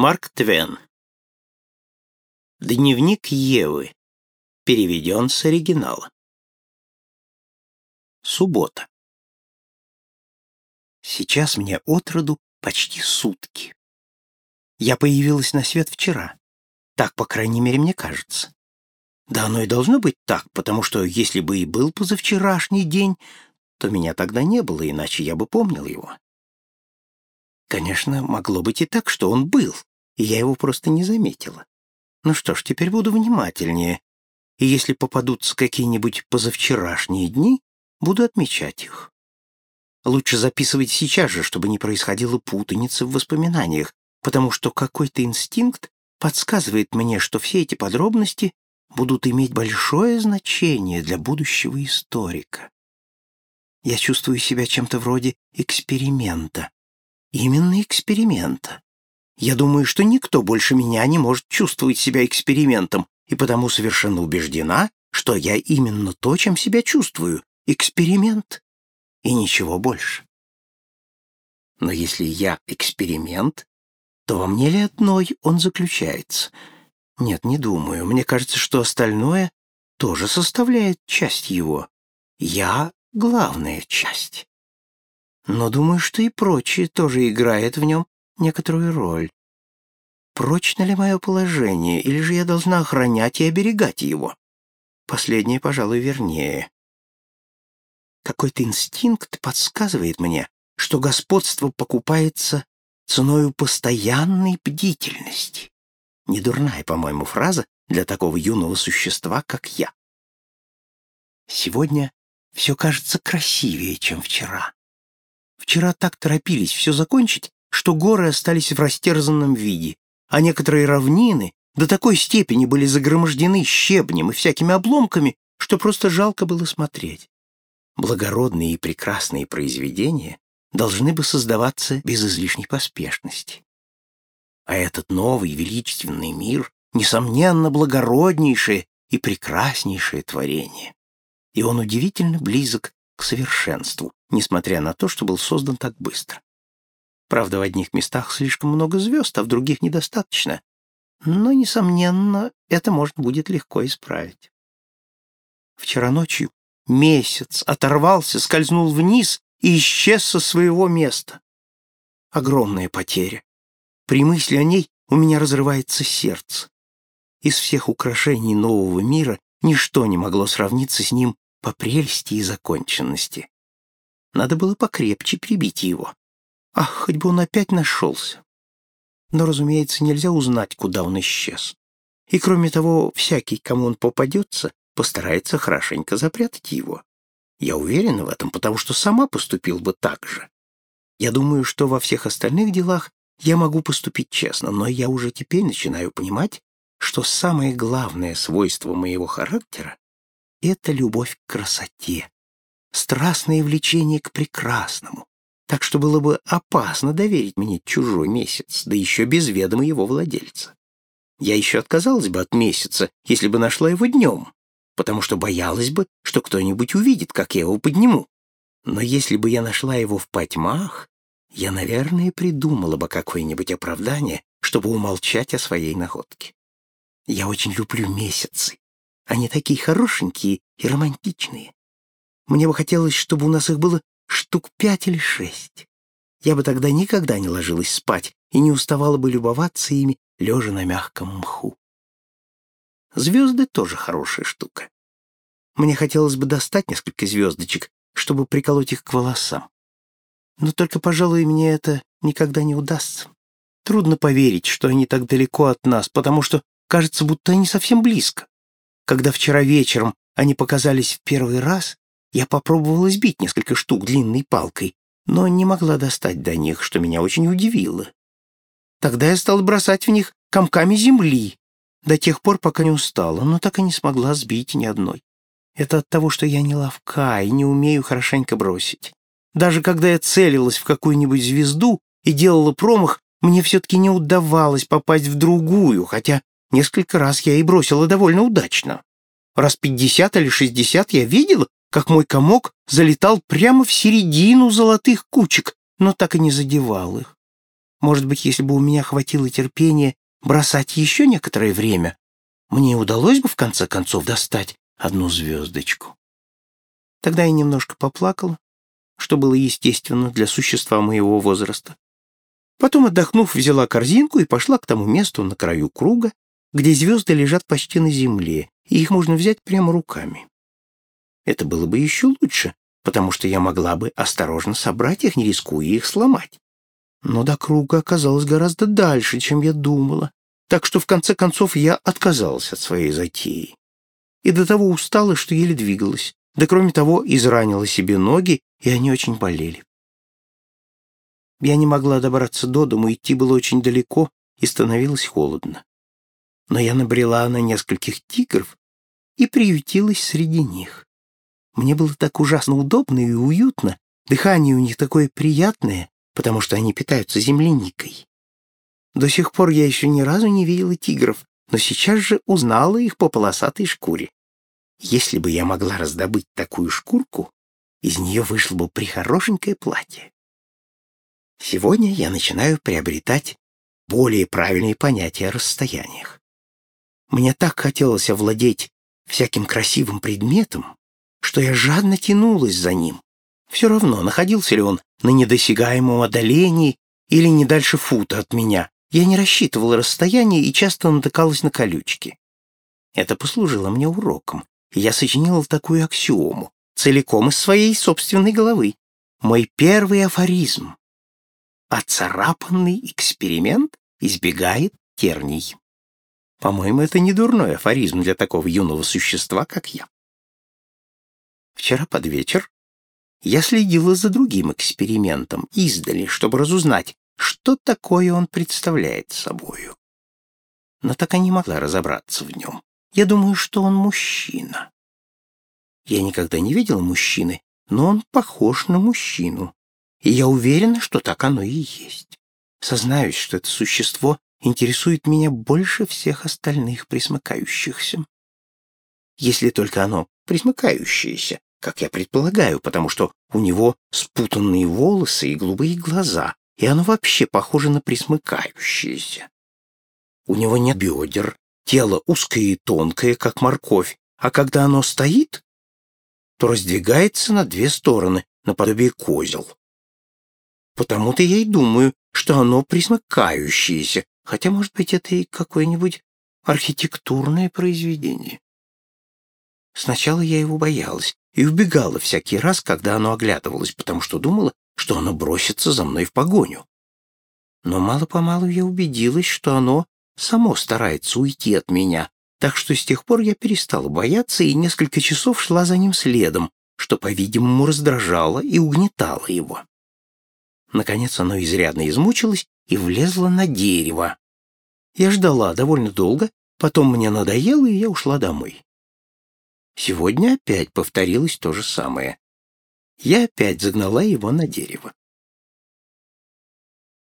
Марк Твен. Дневник Евы. Переведен с оригинала. Суббота. Сейчас мне от роду почти сутки. Я появилась на свет вчера. Так, по крайней мере, мне кажется. Да оно и должно быть так, потому что если бы и был позавчерашний день, то меня тогда не было, иначе я бы помнил его. Конечно, могло быть и так, что он был, и я его просто не заметила. Ну что ж, теперь буду внимательнее, и если попадутся какие-нибудь позавчерашние дни, буду отмечать их. Лучше записывать сейчас же, чтобы не происходило путаницы в воспоминаниях, потому что какой-то инстинкт подсказывает мне, что все эти подробности будут иметь большое значение для будущего историка. Я чувствую себя чем-то вроде эксперимента. Именно эксперимента. Я думаю, что никто больше меня не может чувствовать себя экспериментом, и потому совершенно убеждена, что я именно то, чем себя чувствую — эксперимент, и ничего больше. Но если я эксперимент, то во мне ли одной он заключается? Нет, не думаю. Мне кажется, что остальное тоже составляет часть его. Я — главная часть. Но думаю, что и прочее тоже играет в нем некоторую роль. Прочно ли мое положение, или же я должна охранять и оберегать его? Последнее, пожалуй, вернее. Какой-то инстинкт подсказывает мне, что господство покупается ценою постоянной бдительности. Недурная, по-моему, фраза для такого юного существа, как я. Сегодня все кажется красивее, чем вчера. Вчера так торопились все закончить, что горы остались в растерзанном виде, а некоторые равнины до такой степени были загромождены щебнем и всякими обломками, что просто жалко было смотреть. Благородные и прекрасные произведения должны бы создаваться без излишней поспешности. А этот новый величественный мир, несомненно, благороднейшее и прекраснейшее творение. И он удивительно близок к совершенству, несмотря на то, что был создан так быстро. Правда, в одних местах слишком много звезд, а в других недостаточно. Но, несомненно, это можно будет легко исправить. Вчера ночью месяц оторвался, скользнул вниз и исчез со своего места. Огромная потеря. При мысли о ней у меня разрывается сердце. Из всех украшений нового мира ничто не могло сравниться с ним по прелести и законченности. Надо было покрепче прибить его. Ах, хоть бы он опять нашелся. Но, разумеется, нельзя узнать, куда он исчез. И, кроме того, всякий, кому он попадется, постарается хорошенько запрятать его. Я уверена в этом, потому что сама поступил бы так же. Я думаю, что во всех остальных делах я могу поступить честно, но я уже теперь начинаю понимать, что самое главное свойство моего характера — это любовь к красоте, страстное влечение к прекрасному, так что было бы опасно доверить мне чужой месяц, да еще без ведома его владельца. Я еще отказалась бы от месяца, если бы нашла его днем, потому что боялась бы, что кто-нибудь увидит, как я его подниму. Но если бы я нашла его в потьмах, я, наверное, придумала бы какое-нибудь оправдание, чтобы умолчать о своей находке. Я очень люблю месяцы. Они такие хорошенькие и романтичные. Мне бы хотелось, чтобы у нас их было штук пять или шесть. Я бы тогда никогда не ложилась спать и не уставала бы любоваться ими, лежа на мягком мху. Звезды тоже хорошая штука. Мне хотелось бы достать несколько звездочек, чтобы приколоть их к волосам. Но только, пожалуй, мне это никогда не удастся. Трудно поверить, что они так далеко от нас, потому что кажется, будто они совсем близко. Когда вчера вечером они показались в первый раз, я попробовала сбить несколько штук длинной палкой, но не могла достать до них, что меня очень удивило. Тогда я стала бросать в них комками земли, до тех пор, пока не устала, но так и не смогла сбить ни одной. Это от того, что я не ловка и не умею хорошенько бросить. Даже когда я целилась в какую-нибудь звезду и делала промах, мне все-таки не удавалось попасть в другую, хотя несколько раз я и бросила довольно удачно. Раз пятьдесят или шестьдесят я видела, как мой комок залетал прямо в середину золотых кучек, но так и не задевал их. Может быть, если бы у меня хватило терпения бросать еще некоторое время, мне удалось бы в конце концов достать одну звездочку. Тогда я немножко поплакала, что было естественно для существа моего возраста. Потом, отдохнув, взяла корзинку и пошла к тому месту на краю круга, где звезды лежат почти на земле, и их можно взять прямо руками. Это было бы еще лучше, потому что я могла бы осторожно собрать их, не рискуя их сломать. Но до круга оказалось гораздо дальше, чем я думала, так что в конце концов я отказалась от своей затеи. И до того устала, что еле двигалась, да кроме того изранила себе ноги, и они очень болели. Я не могла добраться до дому, идти было очень далеко, и становилось холодно. Но я набрела на нескольких тигров и приютилась среди них. Мне было так ужасно удобно и уютно, дыхание у них такое приятное, потому что они питаются земляникой. До сих пор я еще ни разу не видела тигров, но сейчас же узнала их по полосатой шкуре. Если бы я могла раздобыть такую шкурку, из нее вышло бы прихорошенькое платье. Сегодня я начинаю приобретать более правильные понятия о расстояниях. Мне так хотелось овладеть всяким красивым предметом, что я жадно тянулась за ним. Все равно, находился ли он на недосягаемом отдалении или не дальше фута от меня, я не рассчитывала расстояние и часто натыкалась на колючки. Это послужило мне уроком, и я сочинила такую аксиому, целиком из своей собственной головы. Мой первый афоризм. Оцарапанный эксперимент избегает терний. По-моему, это не дурной афоризм для такого юного существа, как я. Вчера под вечер я следила за другим экспериментом издали, чтобы разузнать, что такое он представляет собою. Но так и не могла разобраться в нем. Я думаю, что он мужчина. Я никогда не видела мужчины, но он похож на мужчину. И я уверена, что так оно и есть. Сознаюсь, что это существо интересует меня больше всех остальных присмыкающихся. Если только оно присмыкающееся, как я предполагаю, потому что у него спутанные волосы и голубые глаза, и оно вообще похоже на присмыкающееся. У него нет бедер, тело узкое и тонкое, как морковь, а когда оно стоит, то раздвигается на две стороны, наподобие козел. Потому-то я и думаю, что оно присмыкающееся, хотя, может быть, это и какое-нибудь архитектурное произведение. Сначала я его боялась и убегала всякий раз, когда оно оглядывалось, потому что думала, что оно бросится за мной в погоню. Но мало-помалу я убедилась, что оно само старается уйти от меня, так что с тех пор я перестала бояться и несколько часов шла за ним следом, что, по-видимому, раздражало и угнетало его. Наконец оно изрядно измучилось и влезло на дерево. Я ждала довольно долго, потом мне надоело, и я ушла домой. Сегодня опять повторилось то же самое. Я опять загнала его на дерево.